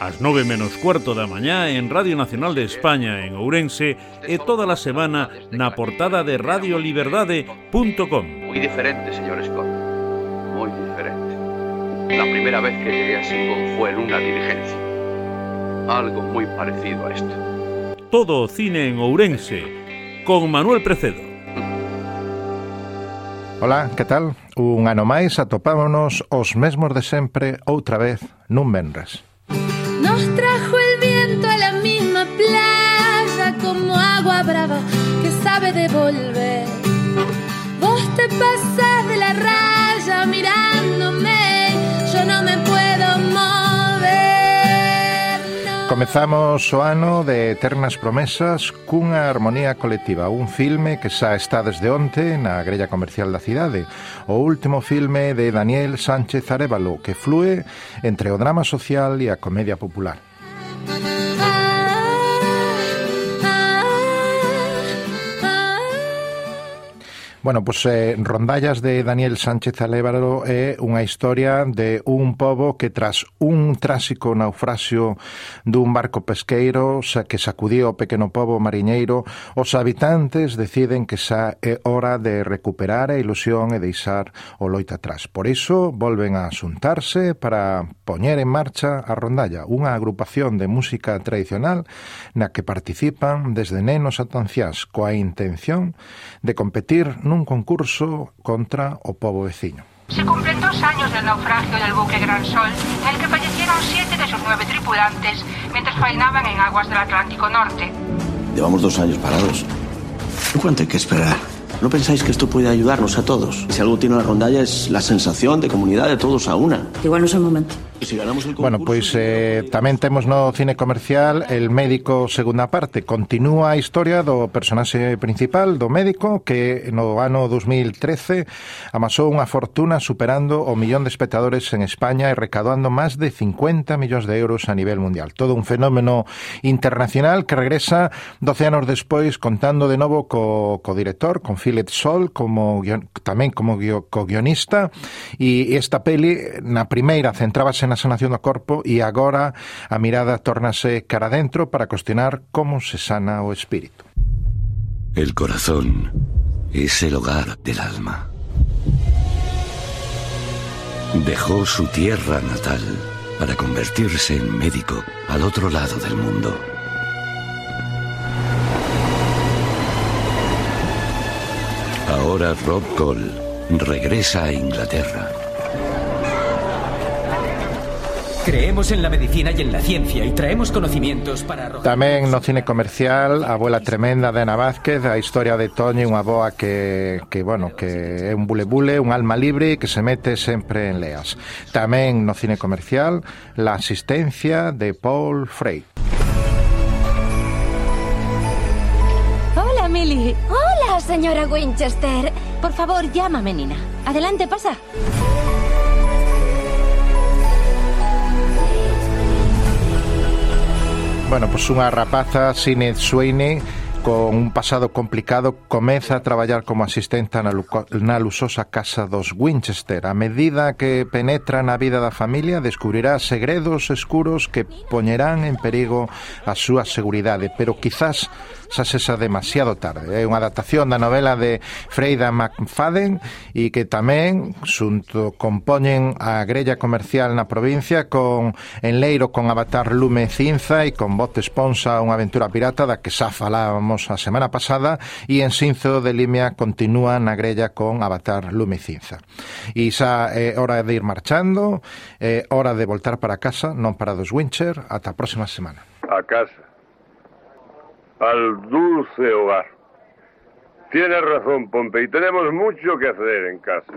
ás 9 menos cuarto da mañá en Radio Nacional de España en Ourense e toda a semana na portada de radioliberdade.com. Moi diferente, señor Scott, moi diferente. La primera vez que llegué a Singón fue en una diligencia. Algo muy parecido a esto. Todo o cine en Ourense con Manuel Precedo. Ola, que tal? Un ano máis atopámonos os mesmos de sempre outra vez nun Benres. Nos trajo el viento a la misma playa como agua brava que sabe devolver. Vos te pasás de la raya Comezamos o ano de Eternas Promesas cunha armonía colectiva, un filme que xa está desde onte na grella comercial da cidade, o último filme de Daniel Sánchez Arevalo que flúe entre o drama social e a comedia popular. Bueno, pois pues, eh, Rondallas de Daniel Sánchez Alévaro é eh, unha historia de un pobo que tras un trásico naufraxio dun barco pesqueiro xa que sacudía o pequeno pobo mariñeiro, os habitantes deciden que xa é hora de recuperar a ilusión e deixar o loito atrás. Por iso volven a asuntarse para poñer en marcha a Rondalla, unha agrupación de música tradicional na que participan desde nenos ata anciás coa intención de competir nun concurso contra o pobo veciño. Se cumplen dos años del naufragio del buque Gran Sol, en el que fallecieron siete de sus nueve tripulantes mientras faenaban en aguas del Atlántico Norte. Llevamos dos años parados. ¿Cuánto hay que esperar? ¿No pensáis que esto puede ayudarnos a todos? Si algo tiene la rondalla es la sensación de comunidad de todos a una. Igual no es el momento. Si ganamos el concurso, bueno, pois eh, tamén temos no cine comercial El médico segunda parte. Continúa a historia do personaxe principal, do médico, que no ano 2013 amasou unha fortuna superando o millón de espectadores en España e recadoando máis de 50 millóns de euros a nivel mundial. Todo un fenómeno internacional que regresa 12 anos despois contando de novo co, co director, con Philip Sol, como guion, tamén como guio, co guionista, e esta peli na primeira centrábase na sanación do corpo e agora a mirada tórnase cara adentro para cuestionar como se sana o espírito. El corazón es el hogar del alma. Dejó su tierra natal para convertirse en médico al otro lado del mundo. Ahora Rob Cole regresa a Inglaterra. Creemos en la medicina y en la ciencia y traemos conocimientos para arrojar... Tamén no cine comercial A abuela tremenda de Ana Vázquez A historia de Toñi, unha boa que, que, bueno, que é un bule-bule Un alma libre que se mete sempre en leas Tamén no cine comercial La asistencia de Paul Frey Hola, Millie. Hola, señora Winchester. Por favor, llámame, Nina. Adelante, pasa. Bueno, pois unha rapaza, Sinead Sweeney, con un pasado complicado, comeza a traballar como asistenta na, luco, na lusosa casa dos Winchester. A medida que penetra na vida da familia, descubrirá segredos escuros que poñerán en perigo a súa seguridade, pero quizás xa sexa demasiado tarde. É unha adaptación da novela de Freida McFadden e que tamén xunto compoñen a grella comercial na provincia con Enleiro con Avatar Lume Cinza e con Bote Esponsa unha aventura pirata da que xa falábamos a semana pasada e en Sinzo de Limia continúa na grella con Avatar Lume Cinza. E xa é hora de ir marchando, é hora de voltar para casa, non para dos Wincher, ata a próxima semana. a casa, al dulce hogar. Tienes razón, Pompey, tenemos mucho que hacer en casa.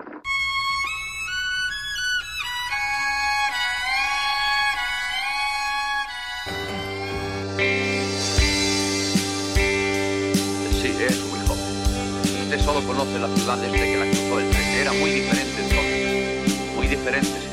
Solo conoce la ciudad desde que la cruzó el tren. Era muy diferente entonces. Muy diferente